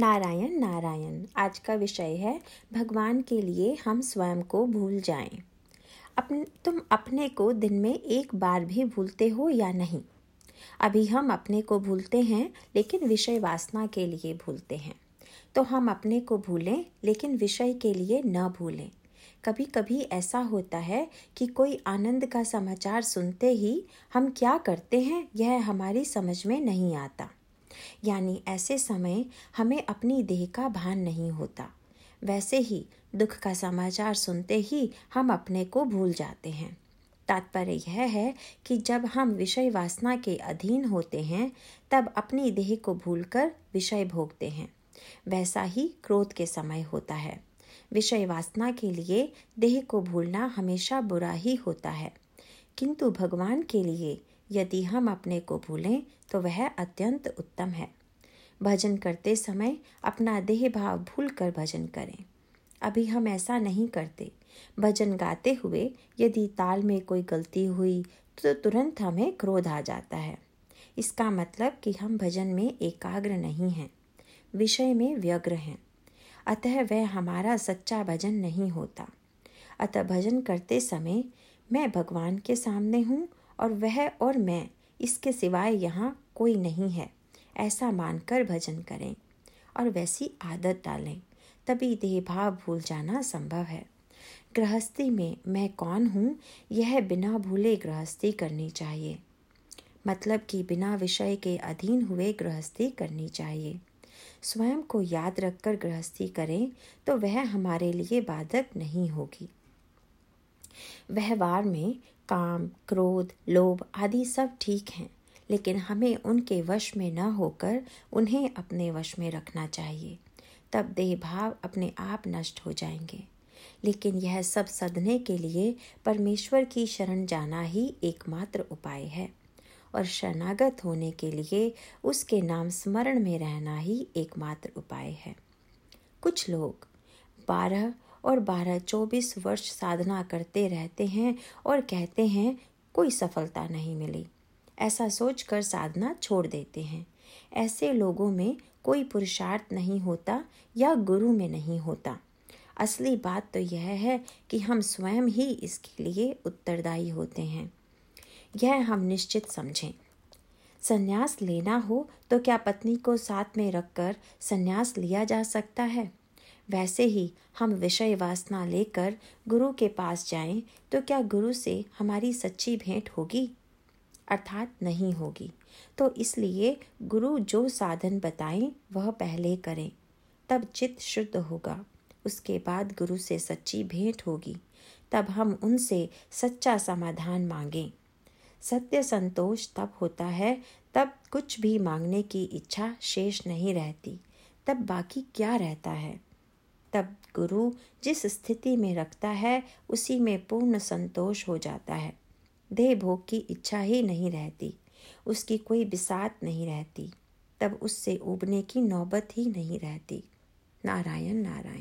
नारायण नारायण। आज का विषय है, भगवान के लिए हम स्वयं को भूल जाएँ। अपने तुम अपने को दिन में एक बार भी भूलते हो या नहीं? अभी हम अपने को भूलते हैं, लेकिन विषय वासना के लिए भूलते हैं। तो हम अपने को भूलें, लेकिन विषय के लिए न भूलें। कभी कभी ऐसा होता है कि कोई आनंद का समाचार सुनते ही हम क्या करते हैं, यह हमारी समझ में नहीं आता। यानी ऐसे समय हमें अपनी देह का भान नहीं होता। वैसे ही दुख का समाचार सुनते ही हम अपने को भूल जाते हैं। तात्पर्य यह है कि जब हम विषय वासना के अधीन होते हैं, तब अपनी देह को भूलकर विषय भोगते हैं। वैसा ही क्रोध के समय होता है। विषय वासना के लिए देह को भूलना हमेशा बुरा ही होता है। किंतु भगवान के लिए यदि हम अपने को भूलें तो वह अत्यंत उत्तम है। भजन करते समय अपना देह भाव भूल कर भजन करें। अभी हम ऐसा नहीं करते। भजन गाते हुए यदि ताल में कोई गलती हुई तो तुरंत हमें क्रोध आ जाता है। इसका मतलब कि हम भजन में एकाग्र नहीं हैं। विषय में व्यग्र हैं। अतः वह हमारा सच्चा भजन नहीं होता। अतः भजन करते समय मैं भगवान के सामने हूँ और वह और मैं, इसके सिवाय यहाँ कोई नहीं है। ऐसा मानकर भजन करें और वैसी आदत डालें, तभी देह भाव भूल जाना संभव है। गृहस्थी में मैं कौन हूँ, यह बिना भूले गृहस्थी करनी चाहिए। मतलब कि बिना विषय के अधीन हुए गृहस्थी करनी चाहिए। स्वयं को याद रखकर गृहस्थी करें तो वह हमारे लिए बाधक नहीं होगी। व्यवहार में काम, क्रोध, लोभ आदि सब ठीक हैं, लेकिन हमें उनके वश में न होकर उन्हें अपने वश में रखना चाहिए। तब देह भाव अपने आप नष्ट हो जाएँगे। लेकिन यह सब सदने के लिए परमेश्वर की शरण जाना ही एकमात्र उपाय है, और शरणागत होने के लिए उसके नाम स्मरण में रहना ही एकमात्र उपाय है। कुछ लोग बारह और बारह चौबीस वर्ष साधना करते रहते हैं और कहते हैं, कोई सफलता नहीं मिली। ऐसा सोचकर साधना छोड़ देते हैं। ऐसे लोगों में कोई पुरुषार्थ नहीं होता या गुरु में नहीं होता। असली बात तो यह है कि हम स्वयं ही इसके लिए उत्तरदायी होते हैं। यह हम निश्चित समझें। संन्यास लेना हो तो क्या पत्नी को साथ में रखकर संन्यास लिया जा सकता है? वैसे ही हम विषय वासना लेकर गुरु के पास जाएँ तो क्या गुरु से हमारी सच्ची भेंट होगी? अर्थात नहीं होगी। तो इसलिए गुरु जो साधन बताएँ, वह पहले करें। तब चित्त शुद्ध होगा। उसके बाद गुरु से सच्ची भेंट होगी। तब हम उनसे सच्चा समाधान मांगें। सत्य संतोष तब होता है, तब कुछ भी मांगने की इच्छा शेष नहीं रहती। तब बाकी क्या रहता है? तब गुरु जिस स्थिति में रखता है, उसी में पूर्ण संतोष हो जाता है। देह भोग की इच्छा ही नहीं रहती, उसकी कोई बिसात नहीं रहती, तब उससे उबने की नौबत ही नहीं रहती। नारायण नारायण।